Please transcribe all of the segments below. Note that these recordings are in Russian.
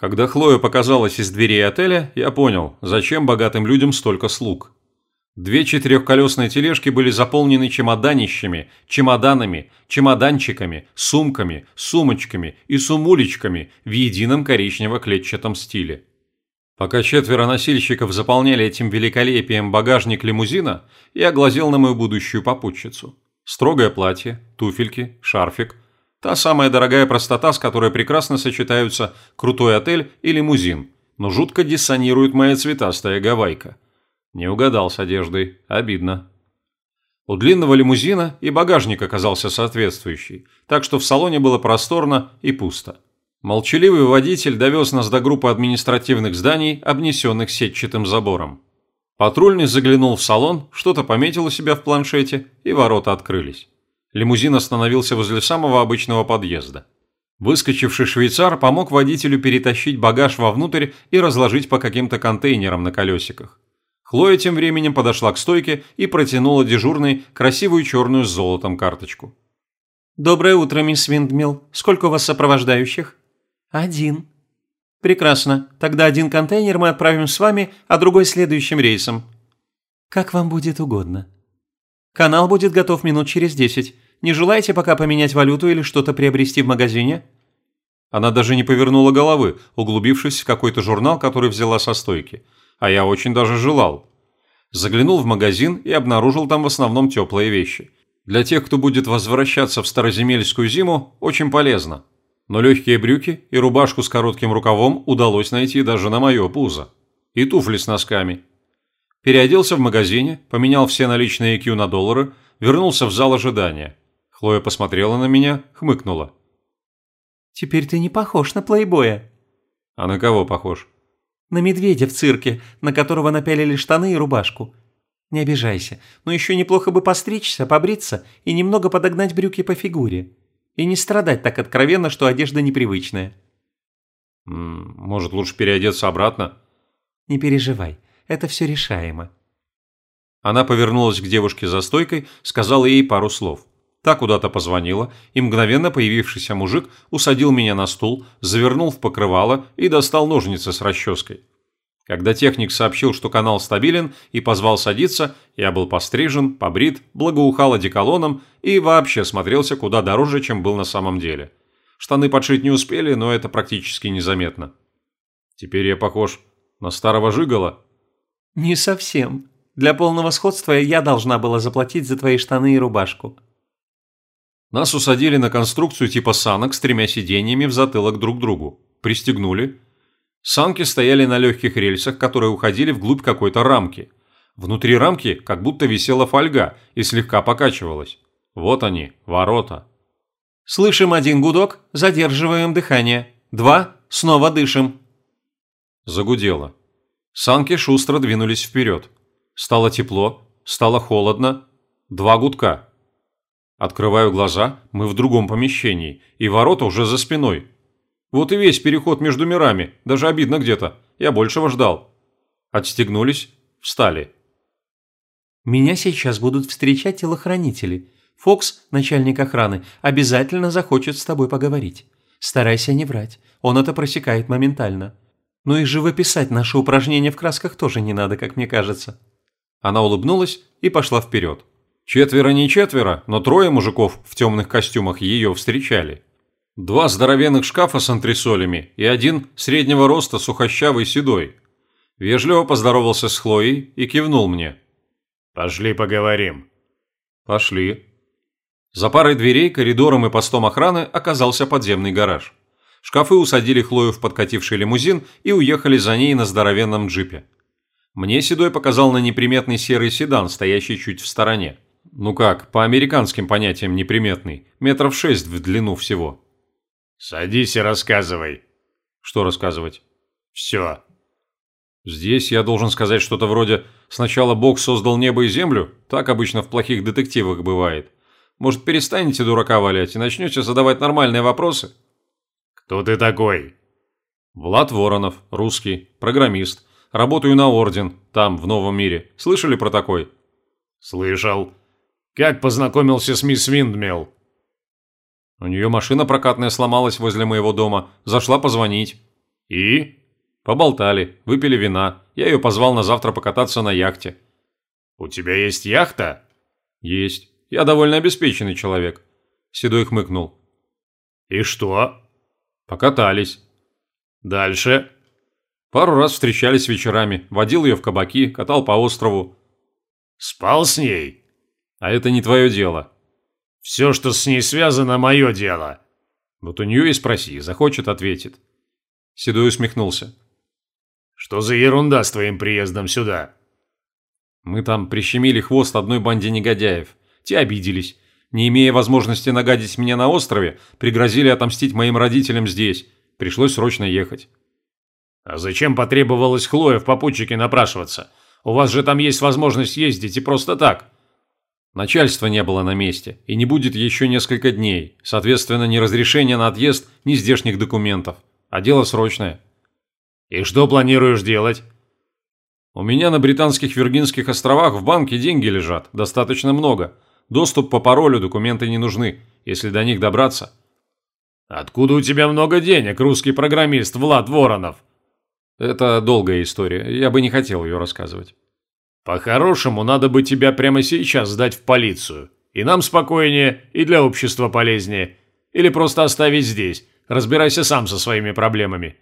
Когда Хлоя показалась из дверей отеля, я понял, зачем богатым людям столько слуг. Две четырехколесные тележки были заполнены чемоданищами, чемоданами, чемоданчиками, сумками, сумочками и сумулечками в едином коричнево-клетчатом стиле. Пока четверо носильщиков заполняли этим великолепием багажник лимузина, я глазел на мою будущую попутчицу. Строгое платье, туфельки, шарфик. Та самая дорогая простота, с которой прекрасно сочетаются крутой отель и лимузин, но жутко диссонирует моя цветастая гавайка. Не угадал с одеждой, обидно. У длинного лимузина и багажник оказался соответствующий, так что в салоне было просторно и пусто. Молчаливый водитель довез нас до группы административных зданий, обнесенных сетчатым забором. Патрульный заглянул в салон, что-то пометил у себя в планшете, и ворота открылись. Лимузин остановился возле самого обычного подъезда. Выскочивший швейцар помог водителю перетащить багаж вовнутрь и разложить по каким-то контейнерам на колесиках. Хлоя тем временем подошла к стойке и протянула дежурной красивую черную с золотом карточку. «Доброе утро, мисс Виндмилл. Сколько у вас сопровождающих?» «Один». «Прекрасно. Тогда один контейнер мы отправим с вами, а другой следующим рейсом». «Как вам будет угодно». «Канал будет готов минут через десять. Не желаете пока поменять валюту или что-то приобрести в магазине?» Она даже не повернула головы, углубившись в какой-то журнал, который взяла со стойки. А я очень даже желал. Заглянул в магазин и обнаружил там в основном теплые вещи. Для тех, кто будет возвращаться в староземельскую зиму, очень полезно но легкие брюки и рубашку с коротким рукавом удалось найти даже на мое пузо. И туфли с носками. Переоделся в магазине, поменял все наличные IQ на доллары, вернулся в зал ожидания. Хлоя посмотрела на меня, хмыкнула. «Теперь ты не похож на плейбоя». «А на кого похож?» «На медведя в цирке, на которого напялили штаны и рубашку. Не обижайся, но еще неплохо бы постричься, побриться и немного подогнать брюки по фигуре. И не страдать так откровенно, что одежда непривычная. Может, лучше переодеться обратно? Не переживай, это все решаемо. Она повернулась к девушке за стойкой, сказала ей пару слов. Та куда-то позвонила, и мгновенно появившийся мужик усадил меня на стул, завернул в покрывало и достал ножницы с расческой. Когда техник сообщил, что канал стабилен и позвал садиться, я был пострижен, побрит, благоухал одеколоном и вообще смотрелся куда дороже, чем был на самом деле. Штаны подшить не успели, но это практически незаметно. Теперь я похож на старого жигала. Не совсем. Для полного сходства я должна была заплатить за твои штаны и рубашку. Нас усадили на конструкцию типа санок с тремя сиденьями в затылок друг другу. Пристегнули – Санки стояли на легких рельсах, которые уходили вглубь какой-то рамки. Внутри рамки как будто висела фольга и слегка покачивалась. Вот они, ворота. «Слышим один гудок, задерживаем дыхание. Два, снова дышим». Загудело. Санки шустро двинулись вперед. Стало тепло, стало холодно. Два гудка. Открываю глаза, мы в другом помещении, и ворота уже за спиной. Вот и весь переход между мирами, даже обидно где-то. Я большего ждал. Отстегнулись, встали. Меня сейчас будут встречать телохранители. Фокс, начальник охраны, обязательно захочет с тобой поговорить. Старайся не врать, он это просекает моментально. Ну и живописать наши упражнения в красках тоже не надо, как мне кажется. Она улыбнулась и пошла вперед. Четверо не четверо, но трое мужиков в темных костюмах ее встречали. Два здоровенных шкафа с антресолями и один среднего роста сухощавый седой. Вежливо поздоровался с Хлоей и кивнул мне. «Пошли поговорим». «Пошли». За парой дверей, коридором и постом охраны оказался подземный гараж. Шкафы усадили Хлою в подкативший лимузин и уехали за ней на здоровенном джипе. Мне Седой показал на неприметный серый седан, стоящий чуть в стороне. Ну как, по американским понятиям неприметный, метров шесть в длину всего. «Садись и рассказывай». «Что рассказывать?» «Все». Здесь я должен сказать что-то вроде «Сначала Бог создал небо и землю», так обычно в плохих детективах бывает. Может, перестанете дурака валять и начнете задавать нормальные вопросы? «Кто ты такой?» «Влад Воронов, русский, программист. Работаю на Орден, там, в Новом мире. Слышали про такой?» «Слышал. Как познакомился с мисс Виндмилл?» У нее машина прокатная сломалась возле моего дома. Зашла позвонить. И? Поболтали, выпили вина. Я ее позвал на завтра покататься на яхте. У тебя есть яхта? Есть. Я довольно обеспеченный человек. Седой хмыкнул. И что? Покатались. Дальше? Пару раз встречались вечерами, водил ее в кабаки, катал по острову. Спал с ней? А это не твое дело. Все, что с ней связано, мое дело. Вот у нее и спроси, захочет, ответит. Седой усмехнулся. Что за ерунда с твоим приездом сюда? Мы там прищемили хвост одной банде негодяев. Те обиделись. Не имея возможности нагадить меня на острове, пригрозили отомстить моим родителям здесь. Пришлось срочно ехать. А зачем потребовалось Хлое в попутчике напрашиваться? У вас же там есть возможность ездить и просто так. Начальства не было на месте, и не будет еще несколько дней. Соответственно, ни разрешения на отъезд, ни здешних документов. А дело срочное. И что планируешь делать? У меня на Британских Виргинских островах в банке деньги лежат, достаточно много. Доступ по паролю, документы не нужны, если до них добраться. Откуда у тебя много денег, русский программист Влад Воронов? Это долгая история, я бы не хотел ее рассказывать. По-хорошему, надо бы тебя прямо сейчас сдать в полицию. И нам спокойнее, и для общества полезнее. Или просто оставить здесь. Разбирайся сам со своими проблемами.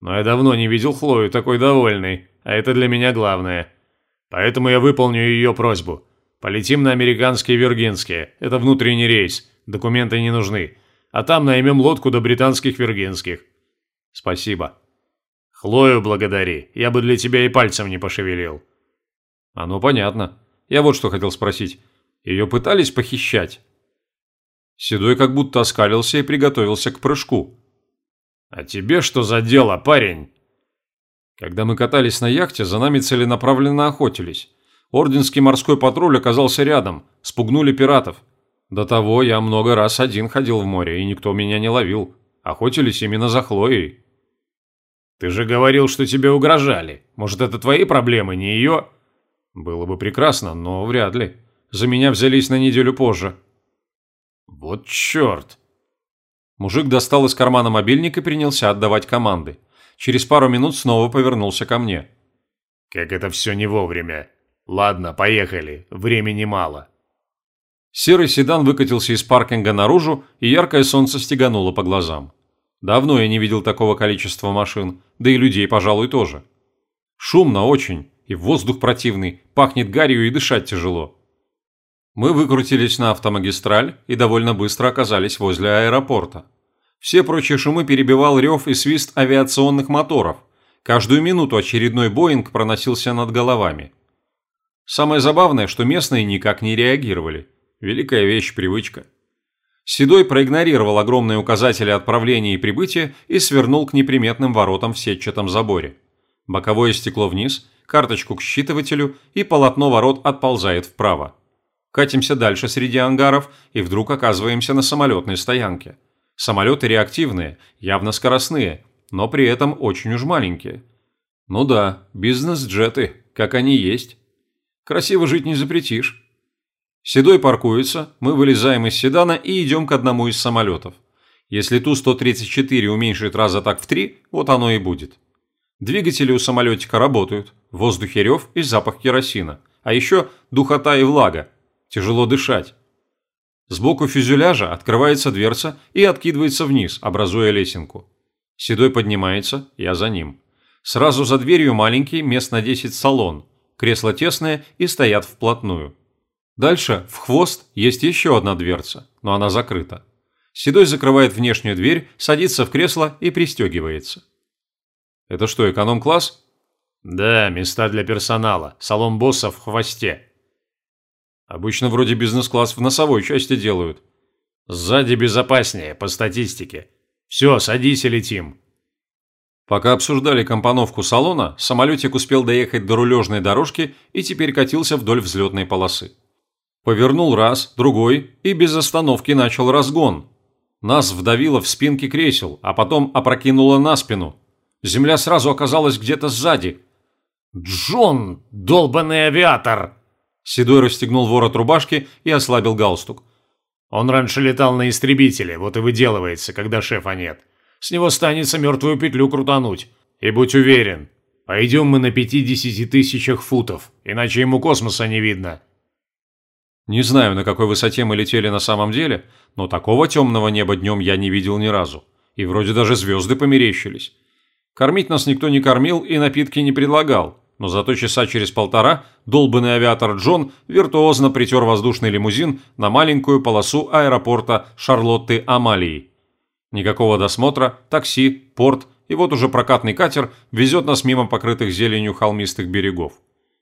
Но я давно не видел Хлою такой довольной а это для меня главное. Поэтому я выполню ее просьбу. Полетим на американские Виргинские. Это внутренний рейс. Документы не нужны. А там наймем лодку до британских Виргинских. Спасибо. Хлою благодари. Я бы для тебя и пальцем не пошевелил. Оно понятно. Я вот что хотел спросить. Ее пытались похищать? Седой как будто оскалился и приготовился к прыжку. «А тебе что за дело, парень?» Когда мы катались на яхте, за нами целенаправленно охотились. Орденский морской патруль оказался рядом, спугнули пиратов. До того я много раз один ходил в море, и никто меня не ловил. Охотились именно за Хлоей. Ты же говорил, что тебе угрожали. Может, это твои проблемы, не ее? Было бы прекрасно, но вряд ли. За меня взялись на неделю позже. Вот черт. Мужик достал из кармана мобильник и принялся отдавать команды. Через пару минут снова повернулся ко мне. «Как это все не вовремя. Ладно, поехали. Времени мало». Серый седан выкатился из паркинга наружу, и яркое солнце стегануло по глазам. Давно я не видел такого количества машин, да и людей, пожалуй, тоже. Шумно очень, и воздух противный, пахнет гарью и дышать тяжело. Мы выкрутились на автомагистраль и довольно быстро оказались возле аэропорта. Все прочие шумы перебивал рев и свист авиационных моторов. Каждую минуту очередной Боинг проносился над головами. Самое забавное, что местные никак не реагировали. Великая вещь – привычка. Седой проигнорировал огромные указатели отправления и прибытия и свернул к неприметным воротам в сетчатом заборе. Боковое стекло вниз, карточку к считывателю и полотно ворот отползает вправо. Катимся дальше среди ангаров и вдруг оказываемся на самолетной стоянке. Самолеты реактивные, явно скоростные, но при этом очень уж маленькие. Ну да, бизнес-джеты, как они есть. Красиво жить не запретишь. Седой паркуется, мы вылезаем из седана и идем к одному из самолетов. Если Ту-134 уменьшит раза так в три, вот оно и будет. Двигатели у самолетика работают, в воздухе рев и запах керосина. А еще духота и влага. Тяжело дышать. Сбоку фюзеляжа открывается дверца и откидывается вниз, образуя лесенку. Седой поднимается, я за ним. Сразу за дверью маленький, мест на 10 салон. Кресла тесные и стоят вплотную. Дальше, в хвост, есть еще одна дверца, но она закрыта. Седой закрывает внешнюю дверь, садится в кресло и пристегивается. Это что, эконом-класс? Да, места для персонала. Салон босса в хвосте. Обычно вроде бизнес-класс в носовой части делают. Сзади безопаснее, по статистике. Все, садись и летим. Пока обсуждали компоновку салона, самолетик успел доехать до рулежной дорожки и теперь катился вдоль взлетной полосы. Повернул раз, другой и без остановки начал разгон. Нас вдавило в спинки кресел, а потом опрокинуло на спину. Земля сразу оказалась где-то сзади. «Джон, долбанный авиатор!» Седой расстегнул ворот рубашки и ослабил галстук. «Он раньше летал на истребителе, вот и выделывается, когда шефа нет. С него станется мертвую петлю крутануть. И будь уверен, пойдем мы на 50 тысячах футов, иначе ему космоса не видно. Не знаю, на какой высоте мы летели на самом деле, но такого темного неба днем я не видел ни разу. И вроде даже звезды померещились. Кормить нас никто не кормил и напитки не предлагал, но зато часа через полтора долбанный авиатор Джон виртуозно притер воздушный лимузин на маленькую полосу аэропорта Шарлотты Амалии. Никакого досмотра, такси, порт и вот уже прокатный катер везет нас мимо покрытых зеленью холмистых берегов.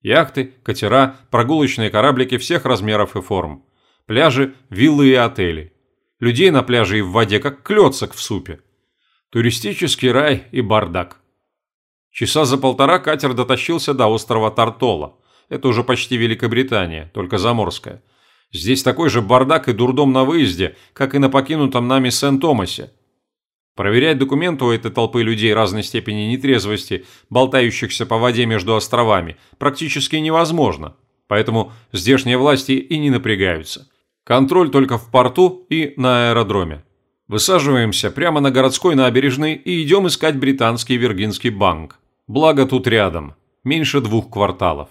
Яхты, катера, прогулочные кораблики всех размеров и форм. Пляжи, виллы и отели. Людей на пляже и в воде, как клёцок в супе. Туристический рай и бардак. Часа за полтора катер дотащился до острова Тартола. Это уже почти Великобритания, только заморская. Здесь такой же бардак и дурдом на выезде, как и на покинутом нами Сент-Томасе. Проверять документы у этой толпы людей разной степени нетрезвости, болтающихся по воде между островами, практически невозможно. Поэтому здешние власти и не напрягаются. Контроль только в порту и на аэродроме. Высаживаемся прямо на городской набережной и идем искать британский Виргинский банк. Благо тут рядом, меньше двух кварталов.